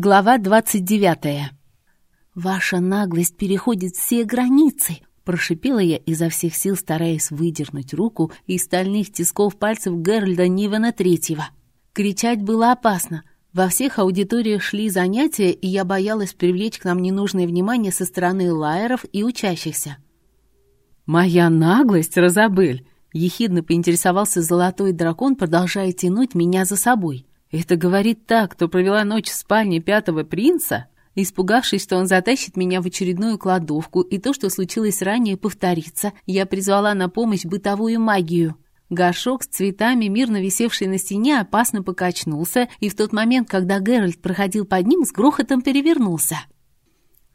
Глава 29. «Ваша наглость переходит все границы!» Прошипела я изо всех сил, стараясь выдернуть руку из стальных тисков пальцев Геральда Нивена Третьего. Кричать было опасно. Во всех аудиториях шли занятия, и я боялась привлечь к нам ненужное внимание со стороны лайеров и учащихся. «Моя наглость, Розабель!» — ехидно поинтересовался золотой дракон, продолжая тянуть меня за собой. Это говорит так, кто провела ночь в спальне пятого принца? Испугавшись, что он затащит меня в очередную кладовку, и то, что случилось ранее, повторится, я призвала на помощь бытовую магию. Горшок с цветами, мирно висевший на стене, опасно покачнулся, и в тот момент, когда Геральт проходил под ним, с грохотом перевернулся.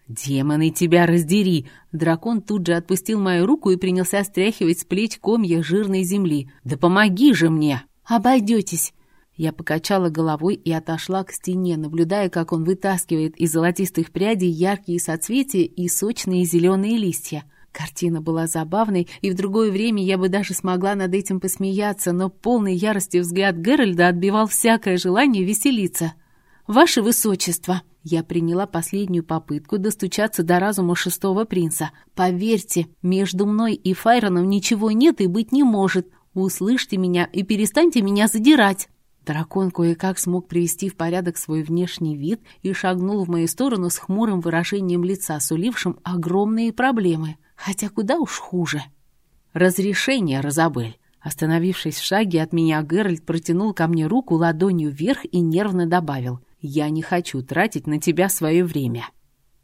«Демоны, тебя раздери!» Дракон тут же отпустил мою руку и принялся стряхивать с плеч комья жирной земли. «Да помоги же мне!» «Обойдетесь!» Я покачала головой и отошла к стене, наблюдая, как он вытаскивает из золотистых прядей яркие соцветия и сочные зеленые листья. Картина была забавной, и в другое время я бы даже смогла над этим посмеяться, но полный ярости взгляд Геральда отбивал всякое желание веселиться. «Ваше Высочество!» Я приняла последнюю попытку достучаться до разума шестого принца. «Поверьте, между мной и Файроном ничего нет и быть не может. Услышьте меня и перестаньте меня задирать!» Дракон кое-как смог привести в порядок свой внешний вид и шагнул в мою сторону с хмурым выражением лица, сулившим огромные проблемы. Хотя куда уж хуже. «Разрешение, Розабель!» Остановившись в шаге от меня, Геральт протянул ко мне руку ладонью вверх и нервно добавил. «Я не хочу тратить на тебя свое время».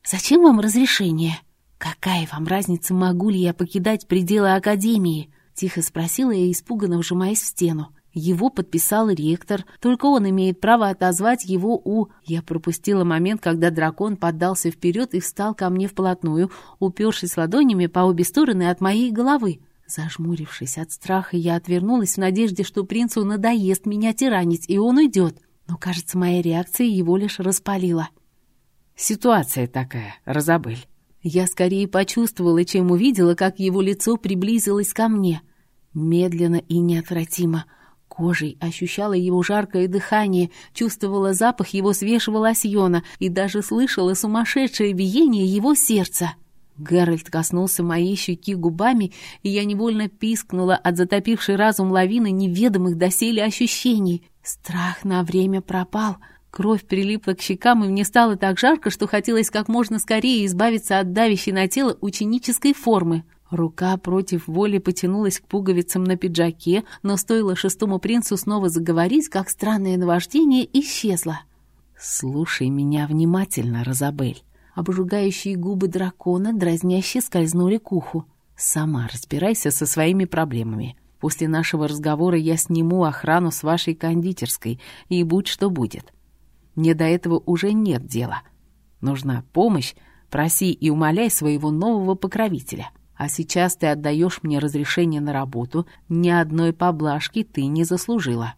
«Зачем вам разрешение? Какая вам разница, могу ли я покидать пределы Академии?» Тихо спросила я, испуганно вжимаясь в стену. Его подписал ректор, только он имеет право отозвать его у... Я пропустила момент, когда дракон поддался вперед и встал ко мне вплотную, упершись ладонями по обе стороны от моей головы. Зажмурившись от страха, я отвернулась в надежде, что принцу надоест меня тиранить, и он уйдет. Но, кажется, моя реакция его лишь распалила. «Ситуация такая, Розабель». Я скорее почувствовала, чем увидела, как его лицо приблизилось ко мне. Медленно и неотвратимо — Кожей ощущала его жаркое дыхание, чувствовала запах его свежего лосьона и даже слышала сумасшедшее биение его сердца. Геральт коснулся моей щеки губами, и я невольно пискнула от затопившей разум лавины неведомых доселе ощущений. Страх на время пропал. Кровь прилипла к щекам, и мне стало так жарко, что хотелось как можно скорее избавиться от давящей на тело ученической формы. Рука против воли потянулась к пуговицам на пиджаке, но стоило шестому принцу снова заговорить, как странное наваждение исчезло. «Слушай меня внимательно, Розабель». Обжигающие губы дракона дразняще скользнули к уху. «Сама разбирайся со своими проблемами. После нашего разговора я сниму охрану с вашей кондитерской, и будь что будет. Мне до этого уже нет дела. Нужна помощь, проси и умоляй своего нового покровителя». А сейчас ты отдаешь мне разрешение на работу, ни одной поблажки ты не заслужила.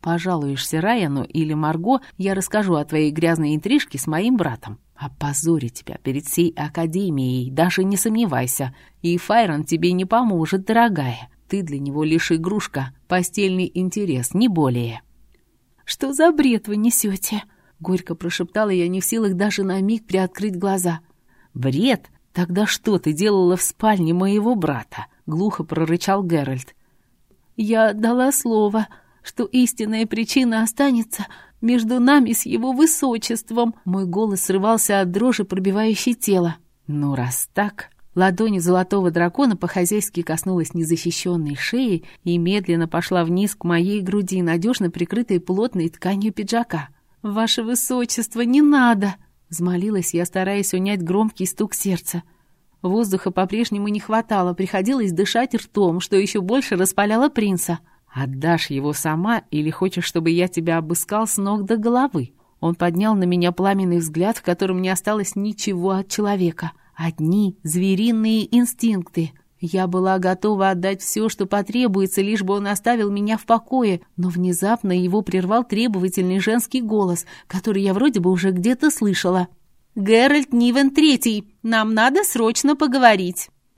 Пожалуешься Райану или Марго, я расскажу о твоей грязной интрижке с моим братом. Опозорю тебя перед всей Академией, даже не сомневайся. И Файрон тебе не поможет, дорогая. Ты для него лишь игрушка, постельный интерес, не более». «Что за бред вы несете?» Горько прошептала я, не в силах даже на миг приоткрыть глаза. «Бред? «Тогда что ты делала в спальне моего брата?» — глухо прорычал Геральт. «Я дала слово, что истинная причина останется между нами с его высочеством». Мой голос срывался от дрожи, пробивающей тело. «Ну, раз так...» Ладонь золотого дракона по-хозяйски коснулась незащищенной шеи и медленно пошла вниз к моей груди, надежно прикрытой плотной тканью пиджака. «Ваше высочество, не надо!» Взмолилась я, стараясь унять громкий стук сердца. Воздуха по-прежнему не хватало, приходилось дышать ртом, что еще больше распаляло принца. «Отдашь его сама или хочешь, чтобы я тебя обыскал с ног до головы?» Он поднял на меня пламенный взгляд, в котором не осталось ничего от человека. Одни звериные инстинкты. Я была готова отдать все, что потребуется, лишь бы он оставил меня в покое, но внезапно его прервал требовательный женский голос, который я вроде бы уже где-то слышала. «Геральт Нивен Третий, нам надо срочно поговорить».